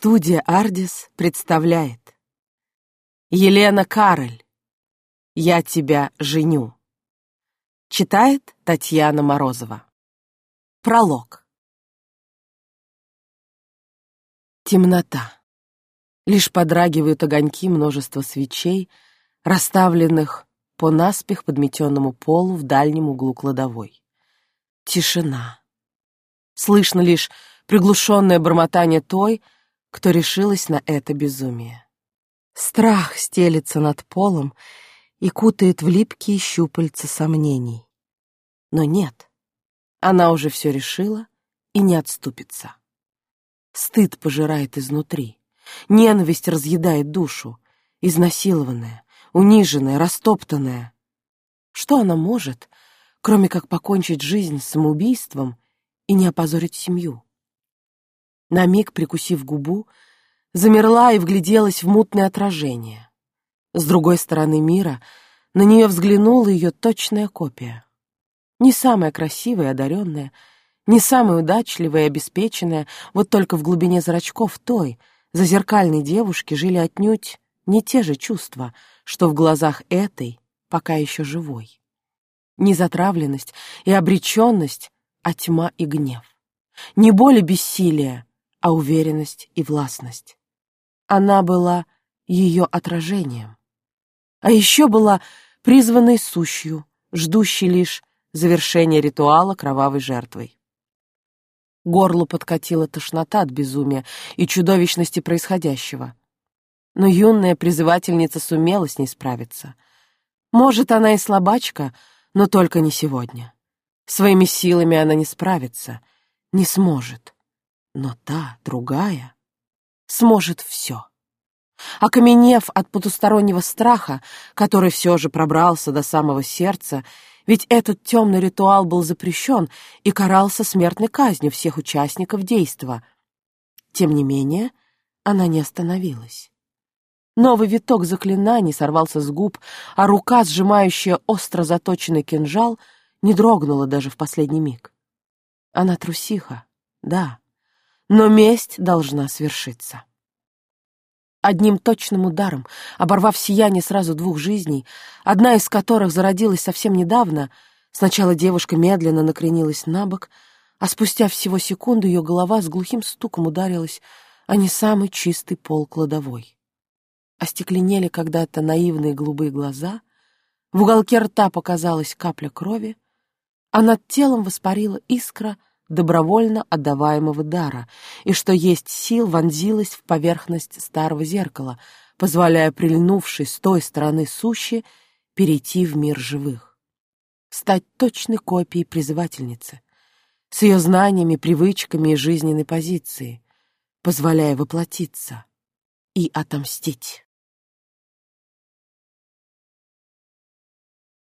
Студия «Ардис» представляет Елена Кароль «Я тебя женю» Читает Татьяна Морозова Пролог Темнота. Лишь подрагивают огоньки множества свечей, расставленных по наспех подметенному полу в дальнем углу кладовой. Тишина. Слышно лишь приглушенное бормотание той, кто решилась на это безумие. Страх стелится над полом и кутает в липкие щупальца сомнений. Но нет, она уже все решила и не отступится. Стыд пожирает изнутри, ненависть разъедает душу, изнасилованная, униженная, растоптанная. Что она может, кроме как покончить жизнь самоубийством и не опозорить семью? На миг, прикусив губу, замерла и вгляделась в мутное отражение. С другой стороны мира на нее взглянула ее точная копия. Не самая красивая и одаренная, не самая удачливая и обеспеченная, вот только в глубине зрачков той, зазеркальной девушки, жили отнюдь не те же чувства, что в глазах этой, пока еще живой. Не затравленность и обреченность, а тьма и гнев. Не боль и бессилие, а уверенность и властность. Она была ее отражением. А еще была призванной сущью, ждущей лишь завершения ритуала кровавой жертвой. Горлу подкатила тошнота от безумия и чудовищности происходящего. Но юная призывательница сумела с ней справиться. Может, она и слабачка, но только не сегодня. Своими силами она не справится, не сможет. Но та, другая, сможет все. Окаменев от потустороннего страха, который все же пробрался до самого сердца, ведь этот темный ритуал был запрещен и карался смертной казнью всех участников действа. Тем не менее, она не остановилась. Новый виток заклинаний сорвался с губ, а рука, сжимающая остро заточенный кинжал, не дрогнула даже в последний миг. Она трусиха, да, но месть должна свершиться. Одним точным ударом, оборвав сияние сразу двух жизней, одна из которых зародилась совсем недавно, сначала девушка медленно накренилась на бок, а спустя всего секунду ее голова с глухим стуком ударилась о не самый чистый пол кладовой. Остекленели когда-то наивные голубые глаза, в уголке рта показалась капля крови, а над телом воспарила искра — добровольно отдаваемого дара, и что есть сил вонзилась в поверхность старого зеркала, позволяя прильнувшей с той стороны сущи перейти в мир живых. Стать точной копией призывательницы, с ее знаниями, привычками и жизненной позицией, позволяя воплотиться и отомстить.